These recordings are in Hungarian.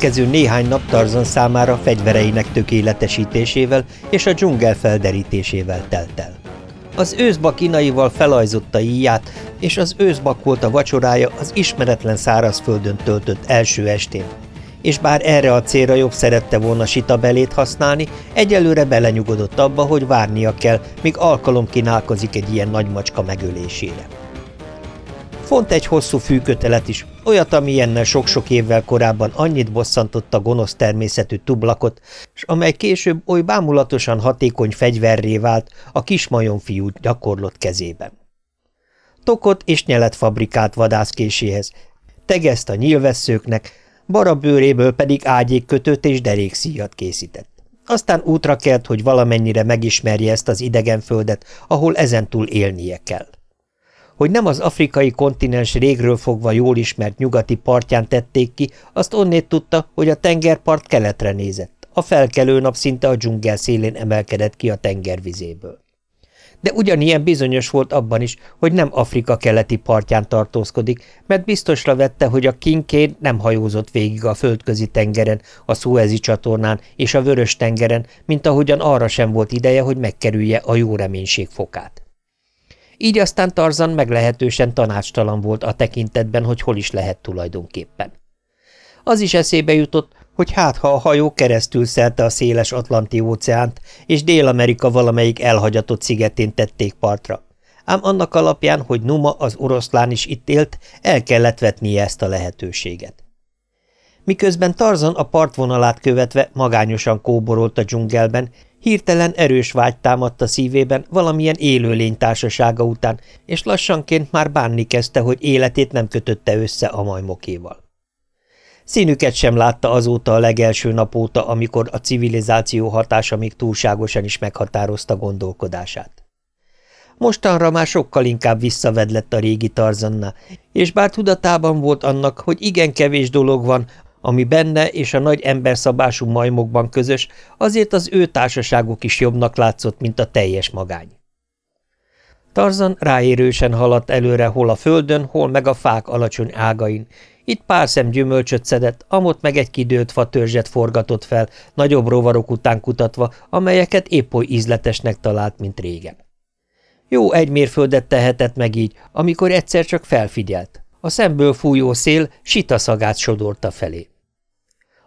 következő néhány nap Tarzan számára fegyvereinek tökéletesítésével és a dzsungel felderítésével telt el. Az őszbak kínaival felajzotta íját, és az őszbak volt a vacsorája az ismeretlen szárazföldön töltött első estén. És bár erre a célra jobb szerette volna sita belét használni, egyelőre belenyugodott abba, hogy várnia kell, míg alkalom kínálkozik egy ilyen nagy macska megölésére. Font egy hosszú fűkötelet is, olyat, ami ilyennel sok-sok évvel korábban annyit bosszantotta gonosz természetű tublakot, s amely később oly bámulatosan hatékony fegyverré vált a kismajon fiú gyakorlott kezében. Tokot és nyelet fabrikált vadászkéséhez, tegeszt a nyílvesszőknek, barabőréből pedig ágyékkötőt és derékszíjat készített. Aztán útra kelt, hogy valamennyire megismerje ezt az idegen földet, ahol ezentúl élnie kell hogy nem az afrikai kontinens régről fogva jól ismert nyugati partján tették ki, azt onnét tudta, hogy a tengerpart keletre nézett. A felkelő nap szinte a dzsungel szélén emelkedett ki a tengervizéből. De ugyanilyen bizonyos volt abban is, hogy nem Afrika keleti partján tartózkodik, mert biztosra vette, hogy a Kincaid nem hajózott végig a földközi tengeren, a Suezi csatornán és a Vörös tengeren, mint ahogyan arra sem volt ideje, hogy megkerülje a jó reménység fokát. Így aztán Tarzan meglehetősen tanácstalan volt a tekintetben, hogy hol is lehet tulajdonképpen. Az is eszébe jutott, hogy hát ha a hajó keresztül szelte a széles Atlanti óceánt, és Dél-Amerika valamelyik elhagyatott szigetén tették partra. Ám annak alapján, hogy Numa az oroszlán is itt élt, el kellett vetnie ezt a lehetőséget. Miközben Tarzan a partvonalát követve magányosan kóborolt a dzsungelben, Hirtelen erős vágy támadt a szívében valamilyen élőlény társasága után, és lassanként már bánni kezdte, hogy életét nem kötötte össze a majmokéval. Színüket sem látta azóta a legelső nap óta, amikor a civilizáció hatása még túlságosan is meghatározta gondolkodását. Mostanra már sokkal inkább visszavedlett a régi Tarzanna, és bár tudatában volt annak, hogy igen kevés dolog van, ami benne és a nagy emberszabású majmokban közös, azért az ő társaságuk is jobbnak látszott, mint a teljes magány. Tarzan ráérősen haladt előre hol a földön, hol meg a fák alacsony ágain. Itt pár szem gyümölcsöt szedett, amott meg egy kidőlt fatörzset forgatott fel, nagyobb rovarok után kutatva, amelyeket épp oly ízletesnek talált, mint régen. Jó egy mérföldet tehetett meg így, amikor egyszer csak felfigyelt. A szemből fújó szél sita szagát sodorta felé.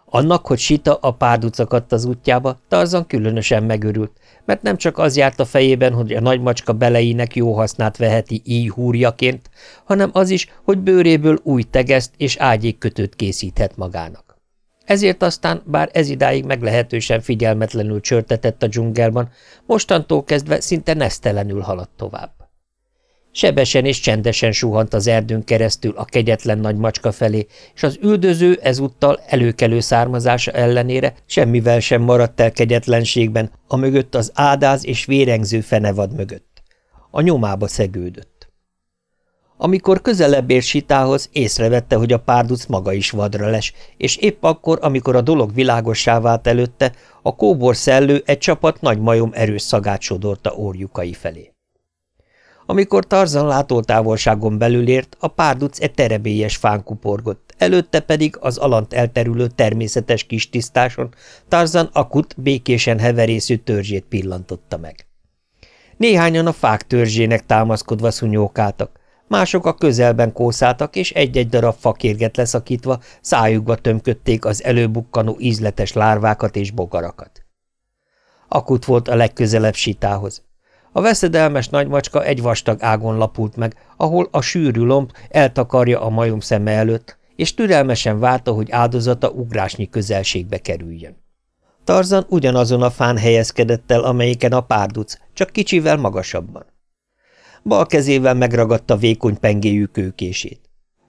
Annak, hogy Sita a párduc akadt az útjába, Tarzan különösen megörült, mert nem csak az járt a fejében, hogy a nagymacska beleinek jó hasznát veheti így húrjaként, hanem az is, hogy bőréből új tegeszt és ágyékkötőt készíthet magának. Ezért aztán, bár ez idáig meglehetősen figyelmetlenül csörtetett a dzsungelban, mostantól kezdve szinte nesztelenül haladt tovább. Sebesen és csendesen suhant az erdőn keresztül a kegyetlen nagy macska felé, és az üldöző ezúttal előkelő származása ellenére semmivel sem maradt el kegyetlenségben, a mögött az ádáz és vérengző fenevad mögött. A nyomába szegődött. Amikor közelebb ért sitához, észrevette, hogy a párduc maga is vadra les, és épp akkor, amikor a dolog világossá vált előtte, a kóbor szellő egy csapat nagy majom erős szagát sodorta orjukai felé. Amikor Tarzan látótávolságon belül ért, a párduc egy terebélyes fán kuporgott, előtte pedig az alant elterülő természetes kis tisztáson Tarzan akut, békésen heverésző törzsét pillantotta meg. Néhányan a fák törzsének támaszkodva szunyókáltak, mások a közelben kószáltak, és egy-egy darab fakérget leszakítva szájukba tömködték az előbukkanó ízletes lárvákat és bogarakat. Akut volt a legközelebb sitához. A veszedelmes nagymacska egy vastag ágon lapult meg, ahol a sűrű lomb eltakarja a majom szeme előtt, és türelmesen várta, hogy áldozata ugrásnyi közelségbe kerüljön. Tarzan ugyanazon a fán helyezkedett el, amelyiken a párduc, csak kicsivel magasabban. Bal kezével megragadta vékony pengéjű kőkését.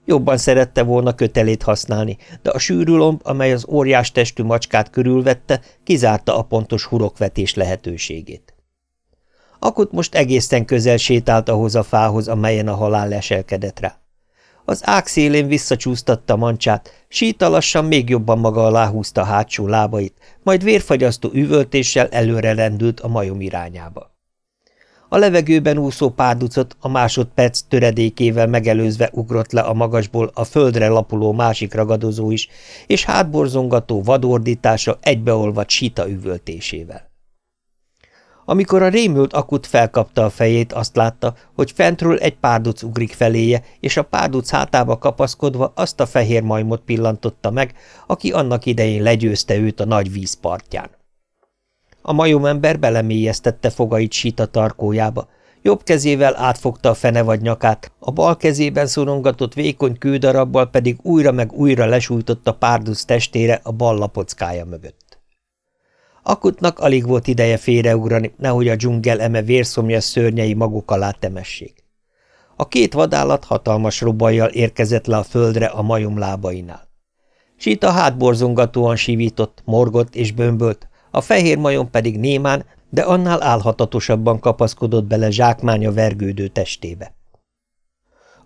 Jobban szerette volna kötelét használni, de a sűrű lomb, amely az óriás testű macskát körülvette, kizárta a pontos hurokvetés lehetőségét. Akut most egészen közel sétált ahhoz a fához, amelyen a halál leselkedett rá. Az ág szélén visszacsúsztatta mancsát, síta lassan még jobban maga alá húzta hátsó lábait, majd vérfagyasztó üvöltéssel előre rendült a majom irányába. A levegőben úszó párducot a másodperc töredékével megelőzve ugrott le a magasból a földre lapuló másik ragadozó is, és hátborzongató vadordítása egybeolvadt sita üvöltésével. Amikor a rémült akut felkapta a fejét, azt látta, hogy fentről egy párduc ugrik feléje, és a párduc hátába kapaszkodva azt a fehér majmot pillantotta meg, aki annak idején legyőzte őt a nagy víz partján. A majomember belemélyeztette fogait sita tarkójába, jobb kezével átfogta a fene vagy nyakát, a bal kezében szorongatott vékony kődarabbal pedig újra meg újra lesújtotta párduc testére a bal lapockája mögött. Akutnak alig volt ideje félreugrani, nehogy a dzsungel eme vérszomja szörnyei maguk alá temessék. A két vadállat hatalmas robajjal érkezett le a földre a majom lábainál. Sita hátborzongatóan sívított, morgott és bömbölt, a fehér majom pedig némán, de annál álhatatosabban kapaszkodott bele zsákmánya vergődő testébe.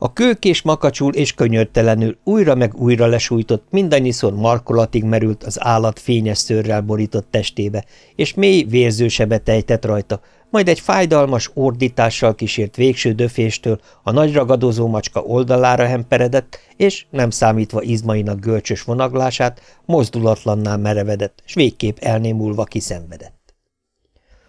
A kőkés makacsul és könyörtelenül újra meg újra lesújtott, mindannyiszor markolatig merült az állat fényes szőrrel borított testébe, és mély vérzősebet ejtett rajta, majd egy fájdalmas ordítással kísért végső döféstől a nagy ragadozó macska oldalára hemperedett, és, nem számítva izmainak gölcsös vonaglását, mozdulatlanná merevedett, s végképp elnémulva kiszenvedett.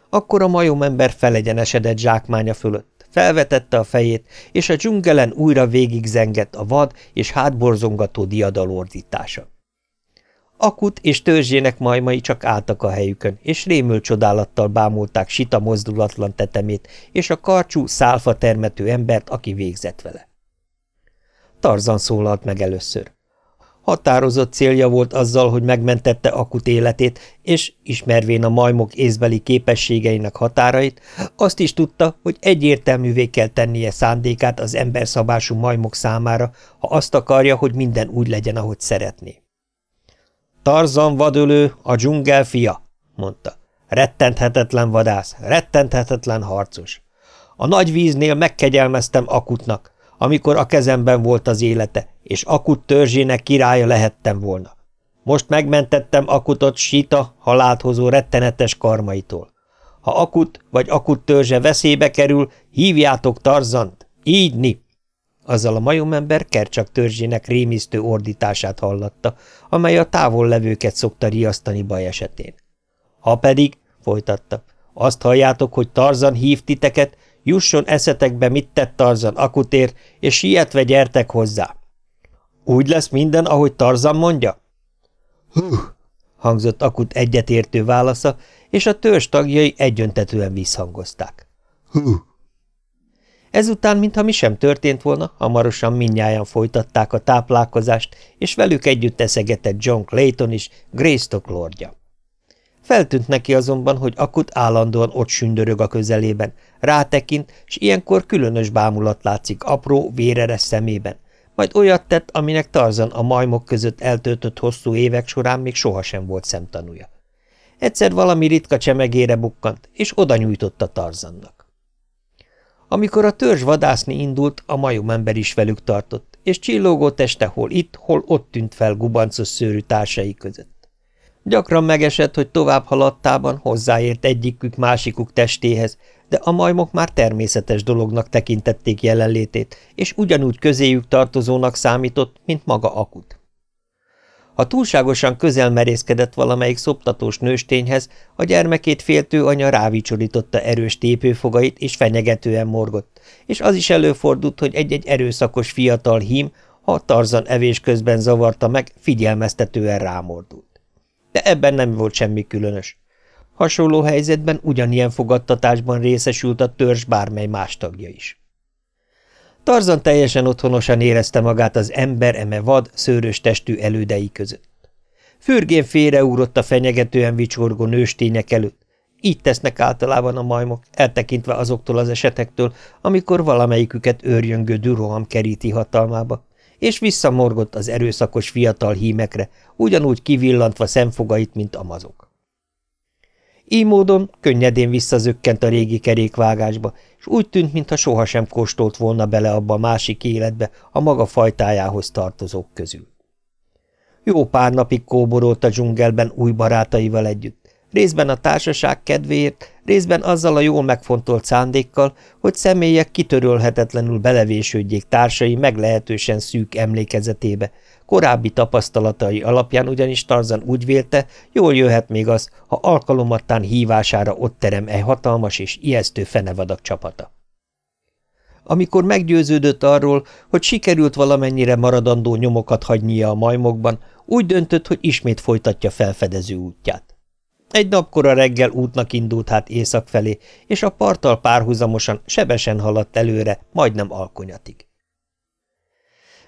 Akkor a majomember felegyenesedett zsákmánya fölött, felvetette a fejét, és a dzsungelen újra végigzengett a vad és hátborzongató diadalordítása. Akut és törzsének majmai csak álltak a helyükön, és rémül csodálattal bámulták sita mozdulatlan tetemét és a karcsú, szálfa termető embert, aki végzett vele. Tarzan szólalt meg először. Határozott célja volt azzal, hogy megmentette Akut életét, és, ismervén a majmok észbeli képességeinek határait, azt is tudta, hogy egyértelművé kell tennie szándékát az emberszabású majmok számára, ha azt akarja, hogy minden úgy legyen, ahogy szeretné. Tarzan vadölő, a dzsungel fia, mondta. Rettenthetetlen vadász, rettenthetetlen harcos. A nagy víznél megkegyelmeztem Akutnak, amikor a kezemben volt az élete, és Akut törzsének királya lehettem volna. Most megmentettem Akutot Sita halált hozó rettenetes karmaitól. Ha Akut vagy Akut törzse veszélybe kerül, hívjátok Tarzant, így ni. Azzal a majomember Kercsak törzsének rémisztő ordítását hallatta, amely a távol levőket szokta riasztani baj esetén. Ha pedig, folytatta, azt halljátok, hogy Tarzan hív titeket, jusson eszetekbe, mit tett Tarzan akutér, és sietve gyertek hozzá. Úgy lesz minden, ahogy Tarzan mondja? Hú, hangzott Akut egyetértő válasza, és a törzs tagjai egyöntetően visszhangozták. Hú. Ezután, mintha mi sem történt volna, hamarosan minnyáján folytatták a táplálkozást, és velük együtt eszegetett John Clayton is, Greystock lordja. Feltűnt neki azonban, hogy Akut állandóan ott sündörög a közelében, rátekint, s ilyenkor különös bámulat látszik apró, véreres szemében, majd olyat tett, aminek Tarzan a majmok között eltöltött hosszú évek során még sohasem volt szemtanúja. Egyszer valami ritka csemegére bukkant, és oda nyújtotta Tarzannak. Amikor a törzs vadászni indult, a majomember is velük tartott, és csillogó teste hol itt, hol ott tűnt fel gubancos szőrű társai között. Gyakran megesett, hogy tovább haladtában hozzáért egyikük másikuk testéhez, de a majmok már természetes dolognak tekintették jelenlétét, és ugyanúgy közéjük tartozónak számított, mint maga Akut. Ha túlságosan közel merészkedett valamelyik szoptatós nőstényhez, a gyermekét féltő anya rávicsorította erős tépőfogait, és fenyegetően morgott, és az is előfordult, hogy egy-egy erőszakos fiatal hím, ha Tarzan evés közben zavarta meg, figyelmeztetően rámordult. De ebben nem volt semmi különös. Hasonló helyzetben ugyanilyen fogadtatásban részesült a törzs bármely más tagja is. Tarzan teljesen otthonosan érezte magát az ember eme vad, szőrös testű elődei között. Fürgén félreugrott a fenyegetően vicsorgó nőstények előtt. Így tesznek általában a majmok, eltekintve azoktól az esetektől, amikor valamelyiküket őrjöngő düroham keríti hatalmába, és visszamorgott az erőszakos fiatal hímekre, ugyanúgy kivillantva szemfogait, mint a mazok. Így módon könnyedén visszazökkent a régi kerékvágásba, és úgy tűnt, mintha sohasem kóstolt volna bele abba a másik életbe a maga fajtájához tartozók közül. Jó pár napig kóborolt a dzsungelben új barátaival együtt, részben a társaság kedvéért, részben azzal a jól megfontolt szándékkal, hogy személyek kitörölhetetlenül belevésődjék társai meglehetősen szűk emlékezetébe, korábbi tapasztalatai alapján ugyanis Tarzan úgy vélte, jól jöhet még az, ha alkalomattán hívására ott terem egy hatalmas és ijesztő fenevadak csapata. Amikor meggyőződött arról, hogy sikerült valamennyire maradandó nyomokat hagynia a majmokban, úgy döntött, hogy ismét folytatja felfedező útját. Egy napkora reggel útnak indult hát észak felé, és a parttal párhuzamosan sebesen haladt előre, majdnem alkonyatig.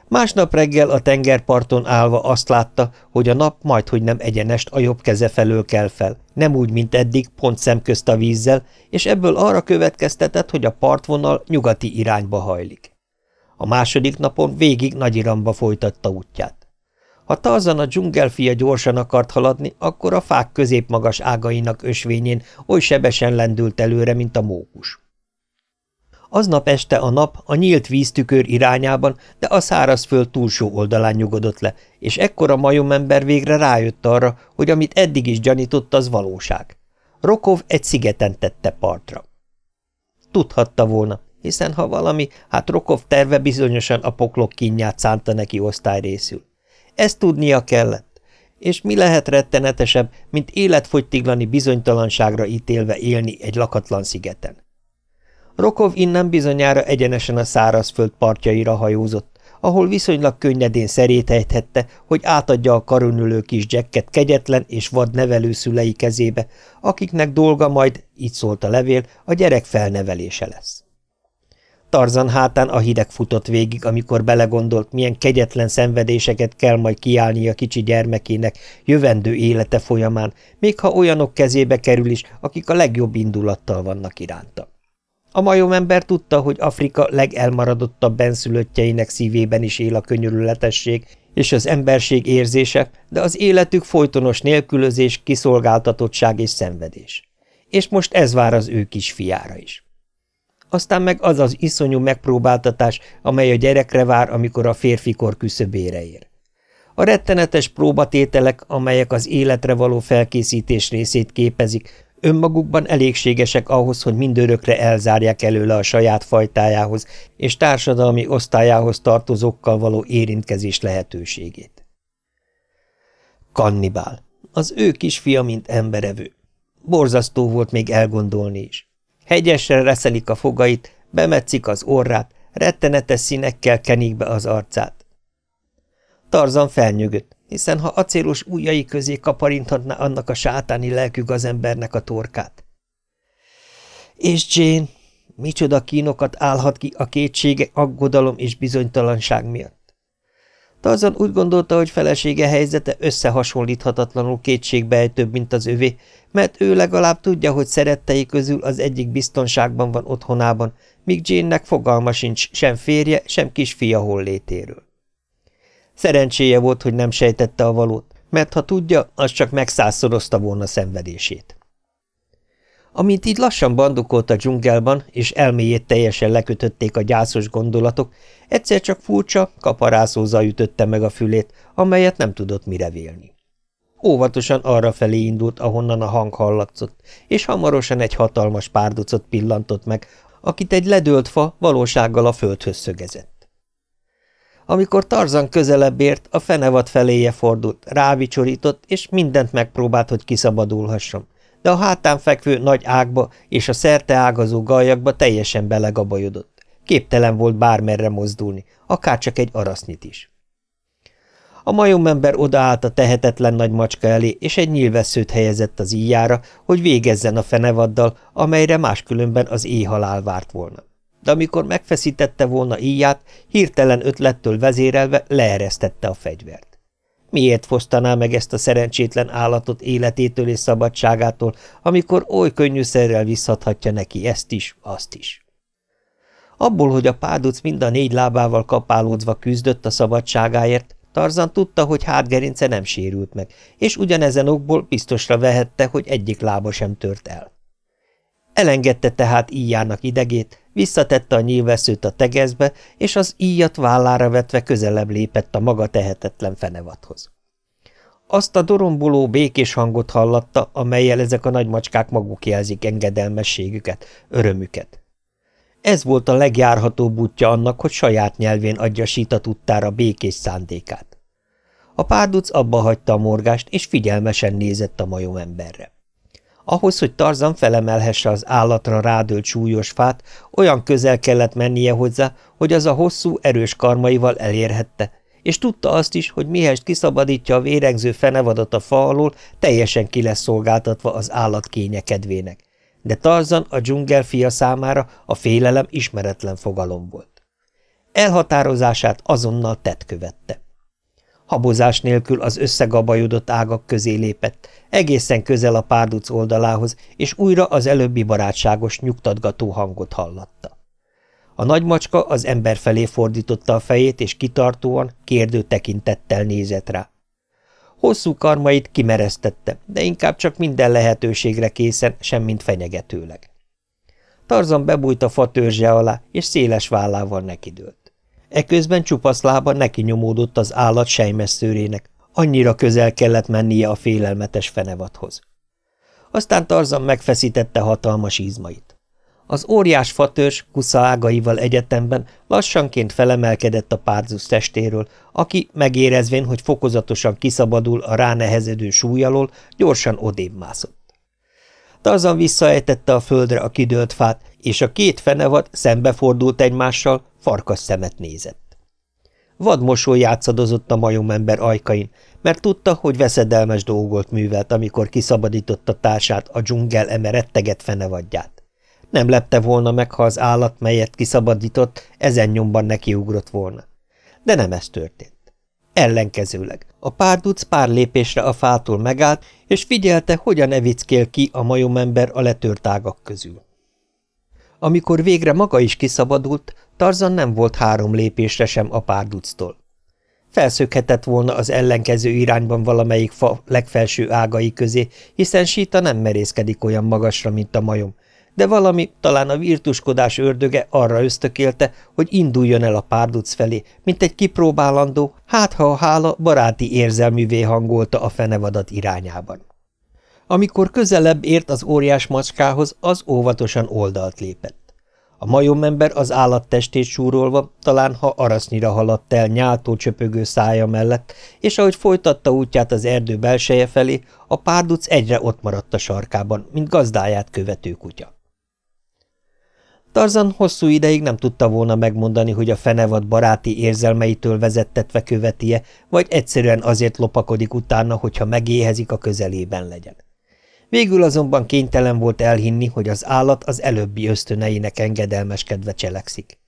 Másnap reggel a tengerparton állva azt látta, hogy a nap majdhogy nem egyenest a jobb keze felől kell fel, nem úgy, mint eddig, pont szemközt a vízzel, és ebből arra következtetett, hogy a partvonal nyugati irányba hajlik. A második napon végig nagy iramba folytatta útját. Ha Tarzan a dzsungelfia gyorsan akart haladni, akkor a fák középmagas ágainak ösvényén oly sebesen lendült előre, mint a mókus. Aznap este a nap a nyílt víztükör irányában, de a szárazföld túlsó oldalán nyugodott le, és ekkor a majomember végre rájött arra, hogy amit eddig is gyanított, az valóság. Rokov egy szigeten tette partra. Tudhatta volna, hiszen ha valami, hát Rokov terve bizonyosan a poklok kínját szánta neki osztályrészül. Ezt tudnia kellett. És mi lehet rettenetesebb, mint életfogytiglani bizonytalanságra ítélve élni egy lakatlan szigeten? Rokov innen bizonyára egyenesen a szárazföld partjaira hajózott, ahol viszonylag könnyedén szerétejthette, hogy átadja a karönülő kis Jacket kegyetlen és vad nevelőszülei kezébe, akiknek dolga majd, így szólt a levél, a gyerek felnevelése lesz. Tarzan hátán a hideg futott végig, amikor belegondolt, milyen kegyetlen szenvedéseket kell majd kiállnia kicsi gyermekének jövendő élete folyamán, még ha olyanok kezébe kerül is, akik a legjobb indulattal vannak iránta. A majomember tudta, hogy Afrika legelmaradottabb benszülöttjeinek szívében is él a könyörületesség és az emberség érzése, de az életük folytonos nélkülözés, kiszolgáltatottság és szenvedés. És most ez vár az ő kis fiára is aztán meg az az iszonyú megpróbáltatás, amely a gyerekre vár, amikor a férfikor küszöbére ér. A rettenetes próbatételek, amelyek az életre való felkészítés részét képezik, önmagukban elégségesek ahhoz, hogy mindörökre elzárják előle a saját fajtájához és társadalmi osztályához tartozókkal való érintkezés lehetőségét. Kannibál. Az ő kisfia, mint emberevő. Borzasztó volt még elgondolni is. Hegyesre reszelik a fogait, bemetszik az orrát, rettenetes színekkel kenik be az arcát. Tarzan felnyögött, hiszen ha acélos ujjai közé kaparinthatná annak a sátáni lelkű embernek a torkát. És Jane, micsoda kínokat állhat ki a kétsége, aggodalom és bizonytalanság miatt. Tarzan úgy gondolta, hogy felesége helyzete összehasonlíthatatlanul kétségbejtőbb, mint az övé, mert ő legalább tudja, hogy szerettei közül az egyik biztonságban van otthonában, míg Jane-nek fogalma sincs sem férje, sem kisfia hollétéről. Szerencséje volt, hogy nem sejtette a valót, mert ha tudja, az csak megszázszorozta volna szenvedését. Amint így lassan bandukolt a dzsungelban, és elméjét teljesen lekötötték a gyászos gondolatok, egyszer csak furcsa, kaparászó ütötte meg a fülét, amelyet nem tudott mire vélni. Óvatosan arra felé indult, ahonnan a hang hallatszott, és hamarosan egy hatalmas párducot pillantott meg, akit egy ledőlt fa valósággal a földhöz szögezett. Amikor Tarzan közelebb ért, a fenevad feléje fordult, rávicsorított, és mindent megpróbált, hogy kiszabadulhasson, de a hátán fekvő nagy ágba és a szerte ágazó galjakba teljesen belegabajodott. Képtelen volt bármerre mozdulni, akár csak egy arasznyit is. A majomember odaállt a tehetetlen nagy macska elé, és egy nyílvesszőt helyezett az íjára, hogy végezzen a fenevaddal, amelyre máskülönben az éjhalál várt volna. De amikor megfeszítette volna íját, hirtelen ötlettől vezérelve leeresztette a fegyvert. Miért fosztaná meg ezt a szerencsétlen állatot életétől és szabadságától, amikor oly könnyűszerrel visszadhatja neki ezt is, azt is? Abból, hogy a páduc mind a négy lábával kapálódzva küzdött a szabadságáért, Tarzan tudta, hogy hátgerince nem sérült meg, és ugyanezen okból biztosra vehette, hogy egyik lába sem tört el. Elengedte tehát íjának idegét, visszatette a nyílveszőt a tegezbe, és az íjat vállára vetve közelebb lépett a maga tehetetlen fenevathoz. Azt a doromboló, békés hangot hallatta, amelyel ezek a nagymacskák maguk jelzik engedelmességüket, örömüket. Ez volt a legjárhatóbb útja annak, hogy saját nyelvén adja Sita tudtára békés szándékát. A párduc abba hagyta a morgást, és figyelmesen nézett a majom emberre. Ahhoz, hogy Tarzan felemelhesse az állatra rádölt súlyos fát, olyan közel kellett mennie hozzá, hogy az a hosszú, erős karmaival elérhette, és tudta azt is, hogy mihest kiszabadítja a vérengző fenevadat a fa alól, teljesen ki lesz szolgáltatva az állat kényekedvének. De Tarzan a dzsungel fia számára a félelem ismeretlen fogalom volt. Elhatározását azonnal tett követte. Habozás nélkül az összegabajodott ágak közé lépett, egészen közel a párduc oldalához, és újra az előbbi barátságos, nyugtatgató hangot hallatta. A nagymacska az ember felé fordította a fejét, és kitartóan, kérdő tekintettel nézett rá. Hosszú karmait kimeresztette, de inkább csak minden lehetőségre készen, semmint fenyegetőleg. Tarzan bebújt a fa törzse alá, és széles vállával nekidőlt. Eközben csupasz lába neki nyomódott az állat sejmesszőrének, annyira közel kellett mennie a félelmetes fenevathoz. Aztán Tarzan megfeszítette hatalmas izmait. Az óriás fatörs kusza ágaival egyetemben lassanként felemelkedett a párzus testéről, aki, megérezvén, hogy fokozatosan kiszabadul a ránehezedő súly gyorsan odébb mászott. Tarzan visszaejtette a földre a kidőlt fát, és a két fenevad szembefordult egymással, farkas szemet nézett. Vadmosoly játszadozott a majomember ajkain, mert tudta, hogy veszedelmes dolgot művelt, amikor kiszabadította társát a dzsungel eme retteget fenevadját. Nem lepte volna meg, ha az állat, melyet kiszabadított, ezen nyomban nekiugrott volna. De nem ez történt. Ellenkezőleg. A párduc pár lépésre a fától megállt, és figyelte, hogyan evickél ki a majomember a letört ágak közül. Amikor végre maga is kiszabadult, Tarzan nem volt három lépésre sem a párductól. Felszökhetett volna az ellenkező irányban valamelyik fa legfelső ágai közé, hiszen síta nem merészkedik olyan magasra, mint a majom, de valami, talán a virtuskodás ördöge arra ösztökélte, hogy induljon el a párduc felé, mint egy kipróbálandó, hát ha a hála baráti érzelművé hangolta a fenevadat irányában. Amikor közelebb ért az óriás macskához, az óvatosan oldalt lépett. A majomember az állattestét súrolva, talán ha arasznyira haladt el nyáltó csöpögő szája mellett, és ahogy folytatta útját az erdő belseje felé, a párduc egyre ott maradt a sarkában, mint gazdáját követő kutya. Tarzan hosszú ideig nem tudta volna megmondani, hogy a fenevad baráti érzelmeitől vezettetve követie, vagy egyszerűen azért lopakodik utána, hogyha megéhezik a közelében legyen. Végül azonban kénytelen volt elhinni, hogy az állat az előbbi ösztöneinek engedelmeskedve cselekszik.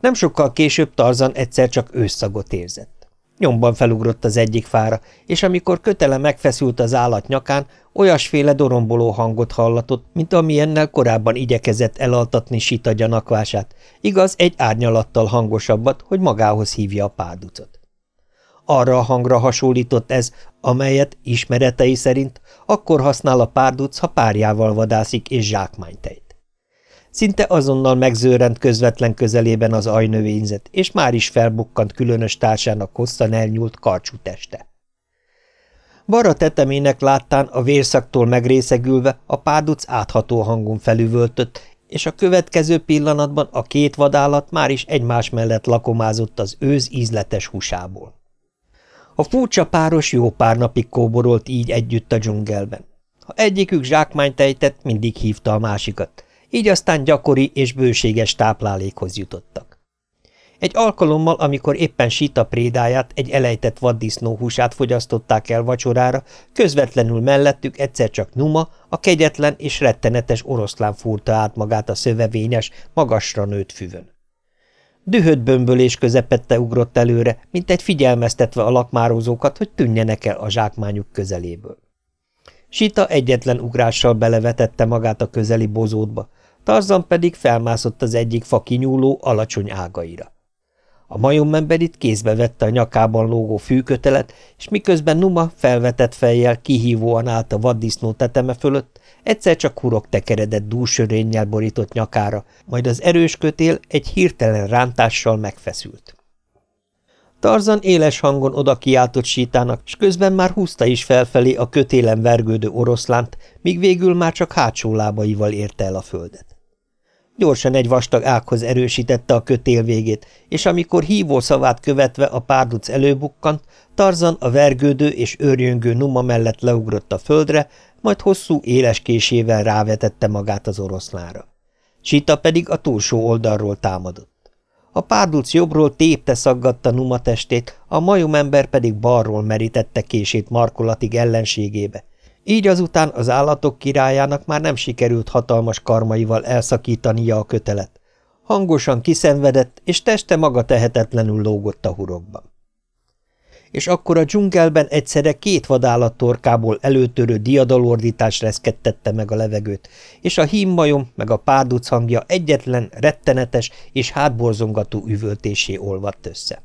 Nem sokkal később Tarzan egyszer csak ősszagot érzett. Nyomban felugrott az egyik fára, és amikor kötele megfeszült az állat nyakán, olyasféle doromboló hangot hallatott, mint amilyennel korábban igyekezett elaltatni sita gyanakvását, igaz, egy árnyalattal hangosabbat, hogy magához hívja a párducot. Arra a hangra hasonlított ez, amelyet ismeretei szerint akkor használ a párduc, ha párjával vadászik és zsákmánytejt. Szinte azonnal megzőrent közvetlen közelében az ajnövényzet, és már is felbukkant különös társának hosszan elnyúlt karcsú teste. Bara tetemének láttán a vérszaktól megrészegülve a párduc átható hangon felüvöltött, és a következő pillanatban a két vadállat már is egymás mellett lakomázott az őz ízletes húsából. A furcsa páros jó pár napig kóborolt így együtt a dzsungelben. Ha egyikük zsákmányt ejtett, mindig hívta a másikat, így aztán gyakori és bőséges táplálékhoz jutottak. Egy alkalommal, amikor éppen Sita prédáját, egy elejtett vaddisznó húsát fogyasztották el vacsorára, közvetlenül mellettük egyszer csak Numa, a kegyetlen és rettenetes oroszlán fúrta át magát a szövevényes, magasra nőtt füvön. Dühött bömbölés közepette ugrott előre, mint egy figyelmeztetve a lakmározókat, hogy tűnjenek el a zsákmányuk közeléből. Sita egyetlen ugrással belevetette magát a közeli bozótba, Tarzan pedig felmászott az egyik fa kinyúló, alacsony ágaira. A majomember itt kézbe vette a nyakában lógó fűkötelet, és miközben Numa felvetett fejjel kihívóan állt a vaddisznó teteme fölött, egyszer csak hurok tekeredett dúsörénnyel borított nyakára, majd az erős kötél egy hirtelen rántással megfeszült. Tarzan éles hangon oda kiáltott sítának, és közben már húzta is felfelé a kötélen vergődő oroszlánt, míg végül már csak hátsó lábaival érte el a földet. Gyorsan egy vastag ághoz erősítette a kötél végét, és amikor hívó szavát követve a párduc előbukkant, Tarzan a vergődő és őrjöngő Numa mellett leugrott a földre, majd hosszú éles késével rávetette magát az oroszlára. Sita pedig a túlsó oldalról támadott. A párduc jobbról tépte szaggatta Numa testét, a majomember pedig balról merítette kését markolatig ellenségébe. Így azután az állatok királyának már nem sikerült hatalmas karmaival elszakítania a kötelet. Hangosan kiszenvedett, és teste maga tehetetlenül lógott a hurokban és akkor a dzsungelben egyszerre két vadállat torkából előtörő diadalordítás reszkettette meg a levegőt, és a hímmajom meg a párduc hangja egyetlen, rettenetes és hátborzongató üvöltésé olvadt össze.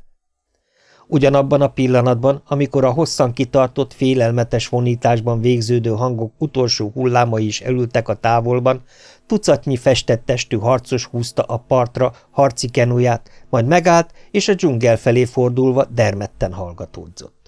Ugyanabban a pillanatban, amikor a hosszan kitartott, félelmetes vonításban végződő hangok utolsó hullámai is elültek a távolban, tucatnyi festett testű harcos húzta a partra harci kenuját, majd megállt, és a dzsungel felé fordulva dermedten hallgatódzott.